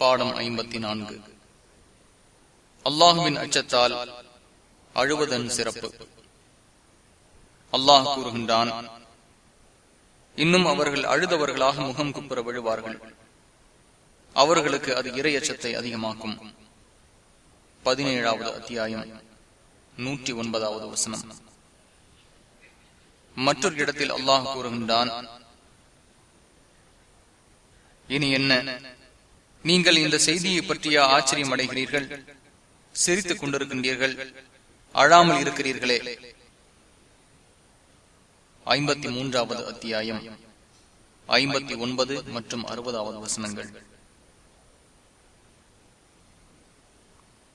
பாடம் ஐம்பத்தி நான்கு அல்லாஹுவின் அச்சத்தால் அழுவதன் சிறப்பு. அல்லாஹ் கூறுகின்றான் இன்னும் அவர்கள் அழுதவர்களாக முகம் குப்புற விழுவார்கள். அவர்களுக்கு அது இரையச்சத்தை அதிகமாக்கும். பதினேழாவது அத்தியாயம் நூற்றி ஒன்பதாவது வசனம். மற்றொரு இடத்தில் அல்லாஹ் கூறுகின்றான் இனி என்ன? நீங்கள் இந்த செய்தியை பற்றிய ஆச்சரியம் அடைகிறீர்கள் சிரித்துக் கொண்டிருக்கின்றீர்கள் அழாமல் இருக்கிறீர்களே. ஐம்பத்தி மூன்றாவது அத்தியாயம் ஐம்பத்தி ஒன்பது மற்றும் அறுபதாவது வசனங்கள்.